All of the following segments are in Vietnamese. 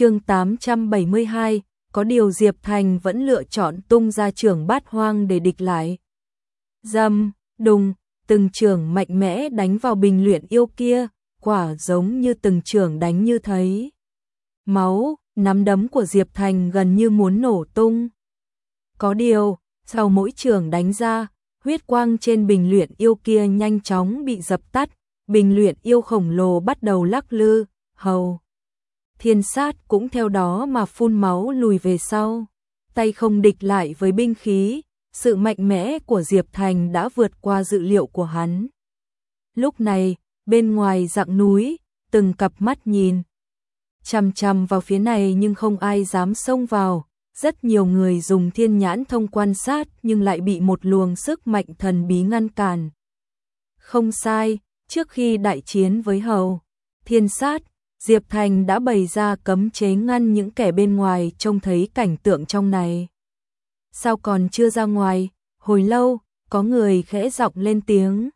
chương 872, có điều Diệp Thành vẫn lựa chọn tung ra trường bát hoang để địch lại. Dâm, đùng, từng trường mạnh mẽ đánh vào bình luyện yêu kia, quả giống như từng trường đánh như thấy. Máu, nắm đấm của Diệp Thành gần như muốn nổ tung. Có điều, sau mỗi trường đánh ra, huyết quang trên bình luyện yêu kia nhanh chóng bị dập tắt, bình luyện yêu khổng lồ bắt đầu lắc lư, hầu. Thiên sát cũng theo đó mà phun máu lùi về sau, tay không địch lại với binh khí, sự mạnh mẽ của Diệp Thành đã vượt qua dự liệu của hắn. Lúc này, bên ngoài dạng núi, từng cặp mắt nhìn, chằm chằm vào phía này nhưng không ai dám xông vào, rất nhiều người dùng thiên nhãn thông quan sát nhưng lại bị một luồng sức mạnh thần bí ngăn cản. Không sai, trước khi đại chiến với hầu, thiên sát, Diệp Thành đã bày ra cấm chế ngăn những kẻ bên ngoài trông thấy cảnh tượng trong này. Sao còn chưa ra ngoài, hồi lâu, có người khẽ giọng lên tiếng.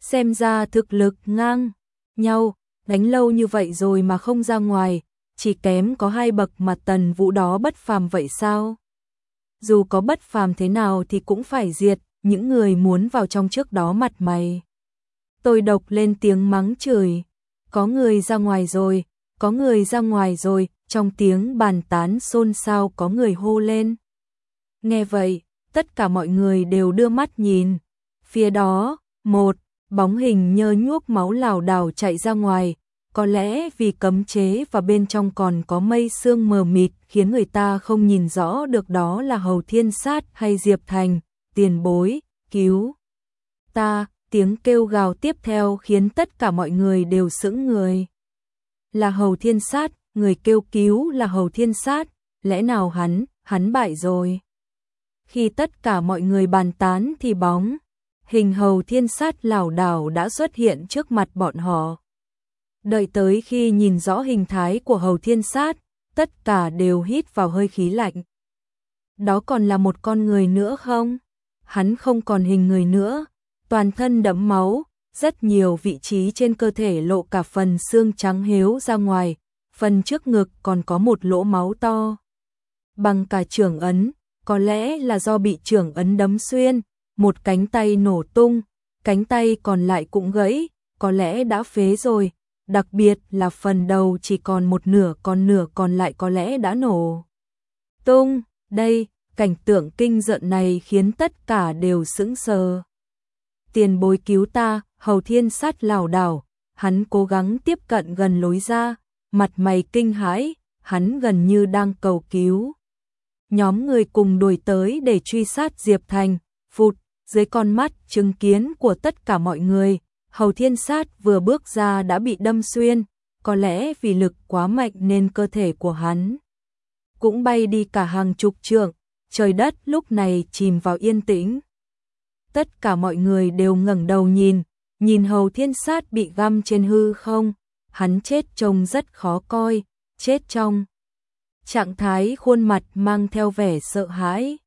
Xem ra thực lực ngang, nhau, đánh lâu như vậy rồi mà không ra ngoài, chỉ kém có hai bậc mà tần vũ đó bất phàm vậy sao? Dù có bất phàm thế nào thì cũng phải diệt, những người muốn vào trong trước đó mặt mày. Tôi độc lên tiếng mắng chửi, có người ra ngoài rồi, có người ra ngoài rồi, trong tiếng bàn tán xôn xao có người hô lên. Nghe vậy, tất cả mọi người đều đưa mắt nhìn. Phía đó, một, bóng hình nhơ nhuốc máu lảo đảo chạy ra ngoài, có lẽ vì cấm chế và bên trong còn có mây sương mờ mịt khiến người ta không nhìn rõ được đó là Hầu Thiên Sát hay Diệp Thành, tiền bối, cứu. Ta, tiếng kêu gào tiếp theo khiến tất cả mọi người đều sững người. Là Hầu Thiên Sát, người kêu cứu là Hầu Thiên Sát, lẽ nào hắn, hắn bại rồi. Khi tất cả mọi người bàn tán thì bóng, hình Hầu Thiên Sát lảo đảo đã xuất hiện trước mặt bọn họ. Đợi tới khi nhìn rõ hình thái của Hầu Thiên Sát, tất cả đều hít vào hơi khí lạnh. Đó còn là một con người nữa không? Hắn không còn hình người nữa, toàn thân đẫm máu, rất nhiều vị trí trên cơ thể lộ cả phần xương trắng hiếu ra ngoài, phần trước ngực còn có một lỗ máu to. Bằng cả trưởng ấn, có lẽ là do bị trưởng ấn đấm xuyên, một cánh tay nổ tung, cánh tay còn lại cũng gãy, có lẽ đã phế rồi, đặc biệt là phần đầu chỉ còn một nửa còn nửa còn lại có lẽ đã nổ. Tung, đây, cảnh tượng kinh giận này khiến tất cả đều sững sờ. Tiền bối cứu ta, hầu thiên sát lảo đảo, hắn cố gắng tiếp cận gần lối ra, mặt mày kinh hãi, hắn gần như đang cầu cứu. Nhóm người cùng đuổi tới để truy sát Diệp Thành, phụt, dưới con mắt chứng kiến của tất cả mọi người, Hầu Thiên Sát vừa bước ra đã bị đâm xuyên, có lẽ vì lực quá mạnh nên cơ thể của hắn cũng bay đi cả hàng chục trượng, trời đất lúc này chìm vào yên tĩnh. Tất cả mọi người đều ngẩng đầu nhìn, nhìn Hầu Thiên Sát bị găm trên hư không, hắn chết trông rất khó coi, chết trong trạng thái khuôn mặt mang theo vẻ sợ hãi.